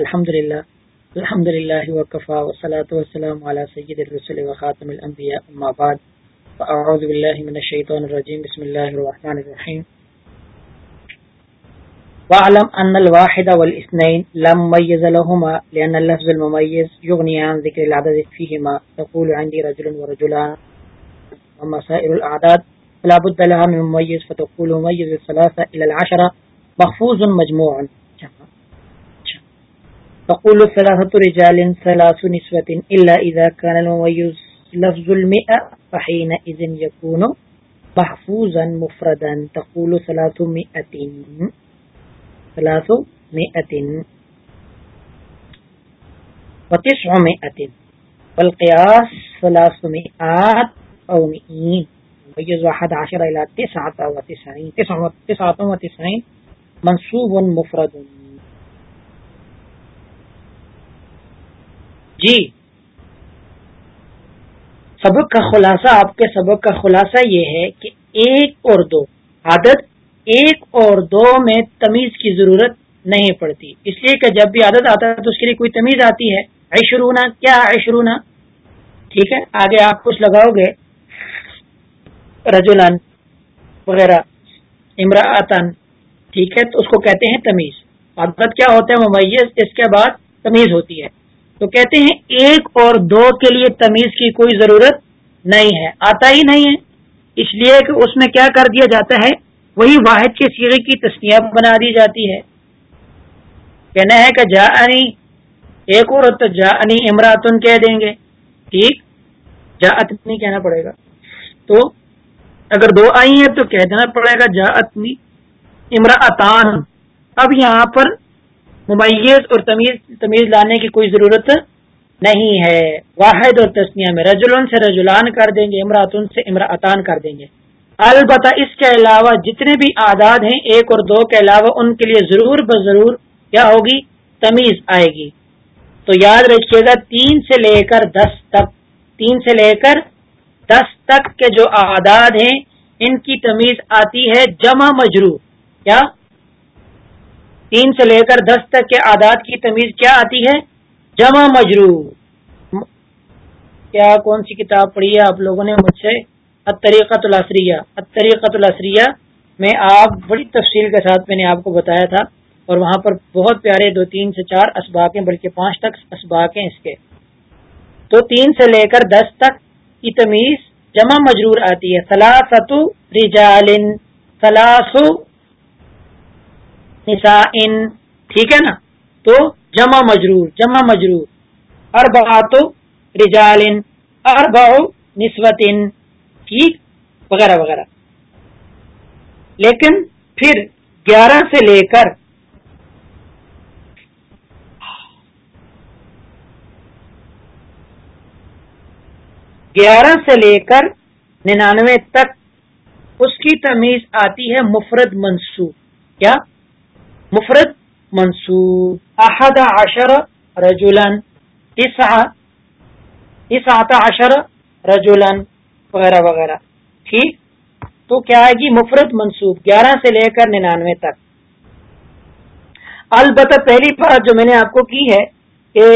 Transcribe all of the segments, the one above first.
الحمد للہ الحمد للہ وقفا وسلاۃ والسلام على سید الرسل وخاتم الانبیاء، اما بعد، فاعوذ باللہ من الشیطان الرجیم، بسم اللہ الرحمن الرحیم. واعلم ان الواحد والاثنين لم ميز لهما لان اللفظ المميز يغني عن ذكر العدد فيهما تقول عندي رجل ورجلان. اما سائر الاعداد فلا بد لها من مميز، فتقول مميز الثلاثه الى العشره محفوظ مجموع تقول ثلاثة رجال ثلاث نسوة إلا إذا كان المميز لفظ المئة، فحينئذ يكون محفوظا مفردا. تقول ثلاث مئة ثلاث مئة. وتسع مئة. والقياس ثلاث مئات أو مئين. مميز واحد عشر إلى تسعة وتسعين. تسعة وتسعين منصوب مفرد. جی۔ سبق کا خلاصہ آپ کے سبق کا خلاصہ یہ ہے کہ ایک اور دو، عادت ایک اور دو میں تمیز کی ضرورت نہیں پڑتی۔ اس لیے کہ جب بھی عادت آتا ہے تو اس کے لیے کوئی تمیز آتی ہے۔ عشرونا کیا عشرونا ٹھیک ہے، آگے آپ کچھ لگاؤ گے۔ رجولان وغیرہ امراطن ٹھیک ہے، تو اس کو کہتے ہیں تمیز۔ عادت کیا ہوتا ہے، ممیز، اس کے بعد تمیز ہوتی ہے۔ تو کہتے ہیں ایک اور دو کے لیے تمیز کی کوئی ضرورت نہیں ہے، آتا ہی نہیں ہے۔ اس لیے کہ اس میں کیا کر دیا جاتا ہے؟ وہی واحد کے سیرے کی تصنیف بنا دی جاتی ہے۔ کہنا ہے کہ جا انی ایک اور تو جا انی امراتن کہہ دیں گے۔ ٹھیک؟ جا اتنی کہنا پڑے گا۔ تو اگر دو آئی ہیں تو کہہ دینا پڑے گا جا اتنی امراطان اب یہاں پر ممیز اور تمیز تمیز لانے کی کوئی ضرورت نہیں ہے۔ واحد اور تسنیا میں رجولن سے رجولان کر دیں گے امراطن سے امراطان کر دیں گے۔ البتہ اس کے علاوہ جتنے بھی آداد ہیں، ایک اور دو کے علاوہ ان کے لیے ضرور بضرور کیا ہوگی؟ تمیز آئے گی۔ تو یاد رکھیے گا، تین سے لے کر دس تک، تین سے لے کر دس تک کے جو آداد ہیں، ان کی تمیز آتی ہے جمع مجرو۔ کیا؟ تین سے لے کر دس تک کے آداد کی تمیز کیا آتی ہے؟ جمع مجرو کیا کون سی کتاب پڑھی ہے آپ لوگوں نے؟ مجھ سے؟ اطریقت الاسریہ اطریقت الاسریہ میں آپ بڑی تفصیل کے ساتھ میں نے آپ کو بتایا تھا اور وہاں پر بہت پیارے دو تین سے چار اسباق ہیں بلکہ پانچ تک اسباق ہیں اس کے۔ تو تین سے لے کر دس تک کی تمیز جمع مجرور آتی ہے۔ سلاست رجالن سلاسو نسائن، ٹھیک ہے نا؟ تو جمع مجرور جمع مجرور۔ اربعات رجال اربع نسوت ٹھیک؟ وغیرہ وغیرہ۔ لیکن پھر گیارہ سے لے کر گیارہ سے لے کر ننانوے تک اس کی تمیز آتی ہے مفرد منصوب۔ کیا؟ مفرد منصوب. احد عشر رجولن تسعت عشر رجولن وغیرہ وغیرہ ٹھیک؟ تو کیا آئے گی؟ مفرد منصوب. گیارہ سے لے کر ننانوے تک. البتہ پہلی بات جو میں نے آپ کو کی ہے کہ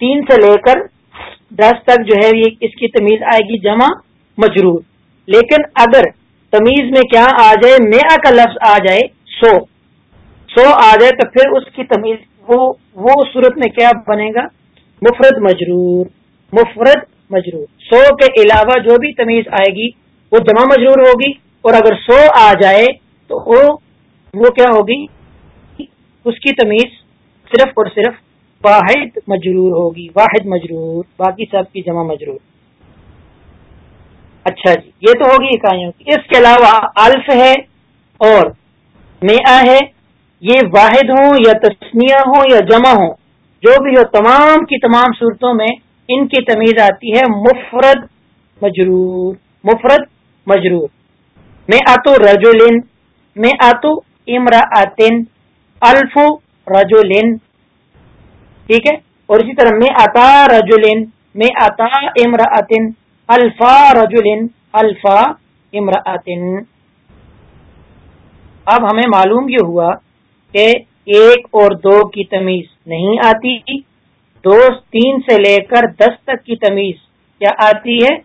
تین سے لے کر دس تک جو ہے یہ اس کی تمیز آئے گی جمع مجرور. لیکن اگر تمیز میں کیا آ جائے؟ میا کا لفظ آ جائے سو۔ سو آ جائے تو پھر اس کی تمیز، وہ وہ صورت میں کیا بنے گا؟ مفرد مجرور مفرد مجرور۔ سو کے علاوہ جو بھی تمیز آئے گی، وہ جمع مجرور ہوگی۔ اور اگر سو آ جائے تو وہ وہ کیا ہوگی؟ اس کی تمیز صرف اور صرف واحد مجرور ہوگی، واحد مجرور، باقی سب کی جمع مجرور۔ اچھا جی یہ تو ہوگی اکائیوں کی۔ اس کے علاوہ الف ہے اور میا ہے۔ یہ واحد ہوں یا تسمیہ ہوں یا جمع ہوں، جو بھی ہو، تمام کی تمام صورتوں میں ان کی تمیز آتی ہے۔ مفرد مجرور مفرد مجرور۔ میں آتو رجولن میں آتو امرا الف رجولن ٹھیک ہے؟ اور اسی طرح میں آتا رجولن میں آتا امرا الفا رجول الفا امراطن اب ہمیں معلوم یہ ہوا کہ ایک اور دو کی تمیز نہیں آتی دو تین سے لے کر دس تک کی تمیز کیا آتی ہے؟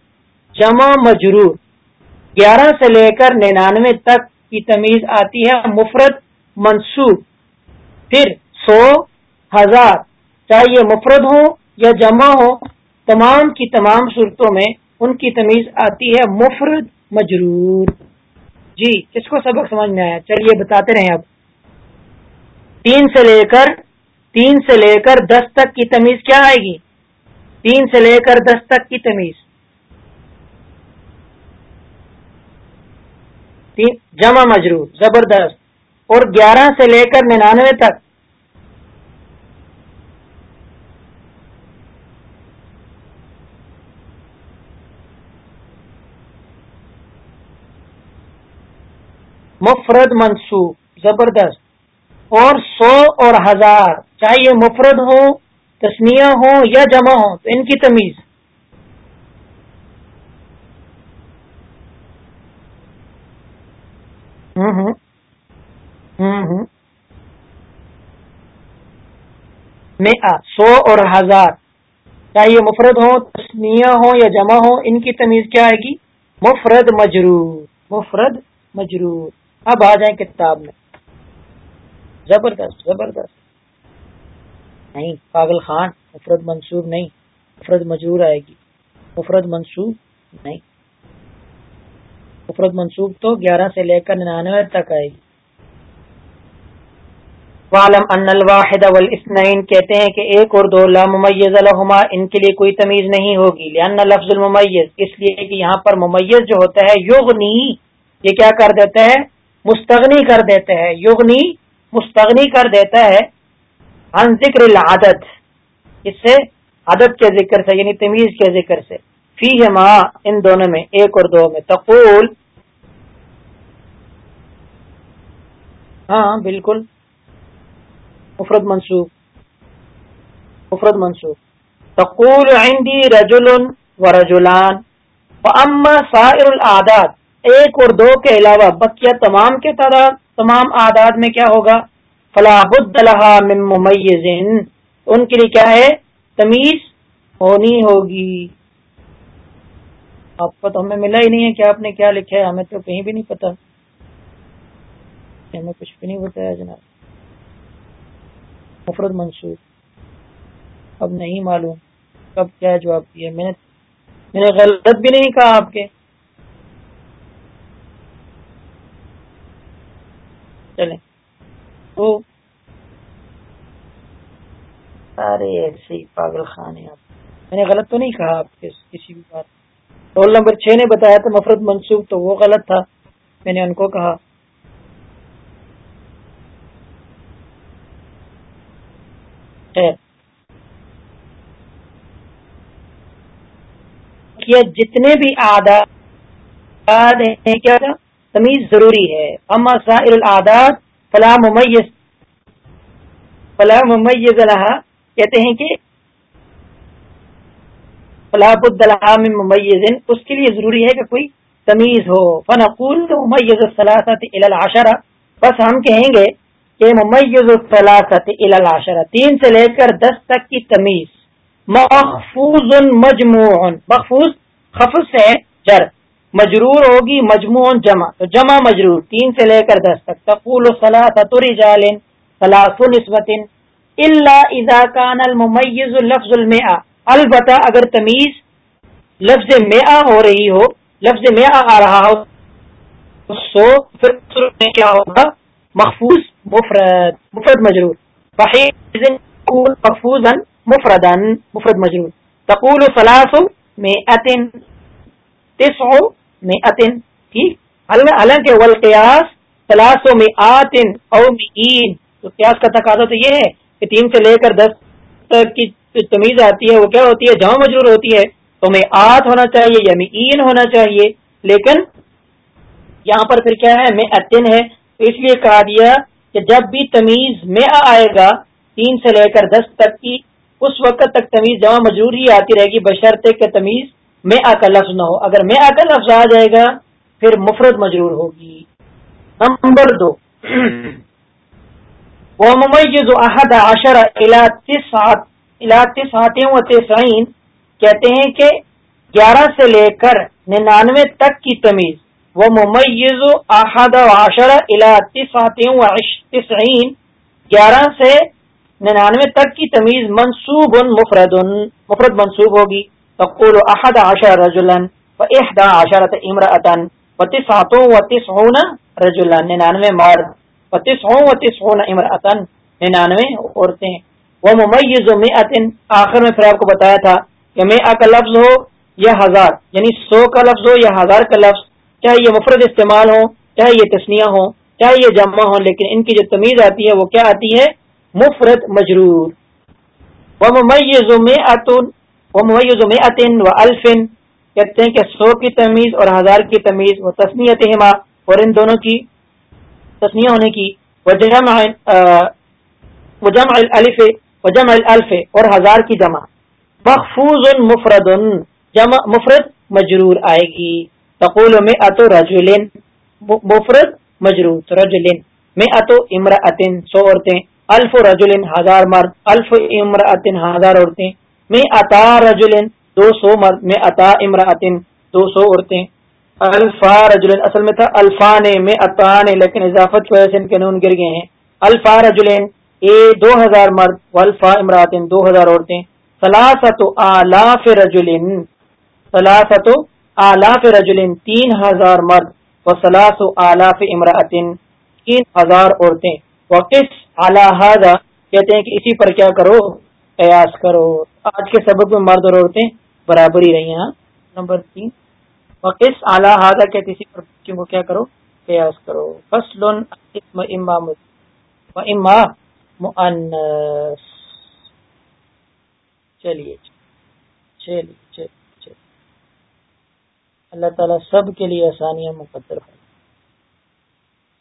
جمع مجرور۔ گیارہ سے لے کر ننانوے تک کی تمیز آتی ہے، مفرد، منصوب۔ پھر سو ہزار، چاہے یہ مفرد ہو یا جمع ہو، تمام کی تمام صورتوں میں ان کی تمیز آتی ہے مفرد مجرور۔ جی کس کو سبق سمجھ میں آیا؟ چلیے، بتاتے رہیں اب تین سے لے کر، تین سے لے کر دس تک کی تمیز کیا آئے گی؟ تین سے لے کر دس تک کی تمیز۔ جمع مجرور، زبردست۔ اور گیارہ سے لے کر ننانوے تک۔ مفرد منصوب، زبردست۔ اور سو اور ہزار، چاہے یہ مفرد ہو تسمیہ ہو یا جمع ہو، تو ان کی تمیز۔ میں سو اور ہزار۔ چاہے یہ مفرد ہو تسمیہ ہو یا جمع ہو، ان کی تمیز کیا آئے گی؟ مفرد مجرور۔ مفرد مجرور۔ اب آ جائیں کتاب میں۔ زبردست زبردست۔ نہیں، پاگل خان، مفرد منصوب نہیں، مفرد مجرور آئے گی۔ مفرد منصوب نہیں۔ مفرد منصوب تو گیارہ سے لے کر ننانوے تک آئے گی۔ والم ان الواحد والاسنین کہتے ہیں کہ ایک اور دو لا ممیز لہما، ان کے لیے کوئی تمیز نہیں ہوگی۔ لان لفظ الممیز اس لیے کہ یہاں پر ممیز جو ہوتا ہے، یغنی، یہ کیا کر دیتا ہے؟ مستغنی کر دیتا ہے یغنی مستغنی کر دیتا ہے ان ذکر العدد۔ اس سے عدد کے ذکر سے یعنی تمیز کے ذکر سے۔ فی ہے ماں ان دونوں میں، ایک اور دو میں۔ تقول ہاں بالکل۔ مفرد منصوب مفرد منصوب تقول عندي رجل ورجلان۔ واما سائر العادات ایک اور دو کے علاوہ بقیہ تمام کے تعداد تمام آداد میں کیا ہوگا؟ فلاح من ممیز ان کے لیے کیا ہے؟ تمیز ہونی ہوگی۔ آپ کو تو ہمیں ملا ہی نہیں ہے کہ آپ نے کیا لکھا ہے، ہمیں تو کہیں بھی نہیں پتا۔ ہمیں کچھ بھی نہیں بتایا جناب۔ مفرد منصوب اب نہیں معلوم کب کیا جواب دیا میں نے میں نے غلط بھی نہیں کہا آپ کے۔ چلیں تو سارے ایسے ہی پاگل خان ہیں۔ آپ میں نے غلط تو نہیں کہا آپ کے کسی بھی بات رول نمبر چھ نے بتایا تھا مفرد منسوخ تو وہ غلط تھا۔ میں نے ان کو کہا۔ جتنے بھی آداد ہیں، کیا تھا؟ تمیز ضروری ہے۔ اما سائر العادات فلا ممیز فلا ممیز لہا۔ کہتے ہیں کہ فلا بد لہا من ممیز۔ اس کے لیے ضروری ہے کہ کوئی تمیز ہو۔ فنقول ممیز الثلاثت الى العشرہ بس ہم کہیں گے کہ ممیز الثلاثت الى العشرہ تین سے لے کر دس تک کی تمیز۔ محفوظ مجموع۔ محفوظ خفظ سے جر۔ مجرور ہوگی مجموع جمع، تو جمع مجرور، تین سے لے کر دس تک۔ تقول رجال سلاس نسبت اللہ اذا کان الممیز لفظ الماء البتہ اگر تمیز لفظ مئہ ہو رہی ہو، لفظ مئہ آ رہا ہو سو پھر کیا ہوگا؟ محفوظ مفرد مفرد مجرور۔ محفوظ مفردن مفرد مجرور۔ تقول سلاس میں میں اتن ٹھیک؟ حالانکہ ولقیاس تلاسوں میں او میں تو قیاس کا تقاضا تو یہ ہے کہ تین سے لے کر دس تک کی تمیز آتی ہے، وہ کیا ہوتی ہے؟ جمع مجرور ہوتی ہے۔ تو میں آت ہونا چاہیے یا میں این ہونا چاہیے۔ لیکن یہاں پر پھر کیا ہے؟ میں ہے۔ تو اس لیے کہا دیا کہ جب بھی تمیز میں آئے گا، تین سے لے کر دس تک کی، اس وقت تک تمیز جمع مجرور ہی آتی رہے گی۔ بشرطے کہ تمیز میں آ کا لفظ نہ ہو، اگر میں آ کا لفظ آ جائے گا، پھر مفرد مجرور ہوگی۔ نمبر دو۔ وہ ممیز احد عشر و تسعین کہتے ہیں کہ گیارہ سے لے کر ننانوے تک کی تمیز۔ وہ ممیز احد عشر و تسعین گیارہ سے ننانوے تک کی تمیز منصوب مفرد مفرد منصوب ہوگی۔ تقول احد عشر رجلا و احدا عشرت امراطن و تسعتوں و تسعون رجلا. ننانوے مرد و تسعون و تسعون امراطن ننانوے عورتیں. وہ ممیز مئتن آخر میں پھر آپ کو بتایا تھا کہ میں کا لفظ ہو یا ہزار. یعنی سو کا لفظ ہو یا ہزار کا لفظ. چاہے یہ مفرد استعمال ہو، چاہے یہ تسنیاں ہوں چاہے یہ جمع ہوں لیکن ان کی جو تمیز آتی ہے وہ کیا آتی ہے؟ مفرد مجرور. وہ ممیز وہ ممیز میں و الفن کہتے ہیں کہ سو کی تمیز اور ہزار کی تمیز، وہ تسنیت اور ان دونوں کی تسنیہ ہونے کی۔ وجم الف وجم الف اور ہزار کی جمع۔ مخفوظ مفرد جمع، مفرد مجرور آئے گی۔ تقول میں اتو رجولین مفرد مجرور رجولین میں اتو امراطن سو عورتیں۔ الف رجولن ہزار مرد۔ الف امراطن ہزار عورتیں۔ میں عطا رجولن دو سو مرد میں عطا امراطن دو سو عورتیں۔ الفا رجولن اصل میں تھا الفا نے میں عطا نے لیکن اضافت کی وجہ سے ان کے نون گر گئے ہیں۔ الفا رجولن اے دو ہزار مرد، والفا امراطن دو ہزار عورتیں۔ سلاست آلاف رجولن سلاست آلاف رجولن تین ہزار مرد و سلاس آلاف امراطن تین ہزار عورتیں۔ وقص اعلیٰ کہتے ہیں کہ اسی پر کیا کرو؟ قیاس کرو۔ آج کے سبق میں مرد اور عورتیں برابر ہی رہی ہیں ہاں؟ نمبر تین۔ وقص اعلیٰ کہتے اسی پر بچوں کو کیا کرو؟ قیاس کرو۔ فصل اما اما مؤنس چلیے چلیے چلیے اللہ تعالیٰ سب کے لیے آسانیاں مقدر ہے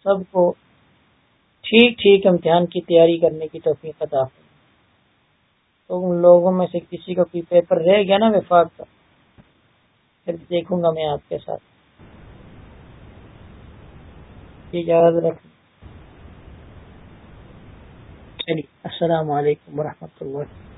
سب کو ٹھیک ٹھیک امتحان کی تیاری کرنے کی توفیق عطا تو ان لوگوں میں سے کسی کا کوئی پیپر رہ گیا نا وفاق کا، پھر دیکھوں گا میں آپ کے ساتھ۔ یاد رکھ چلیے، السلام علیکم ورحمۃ اللہ۔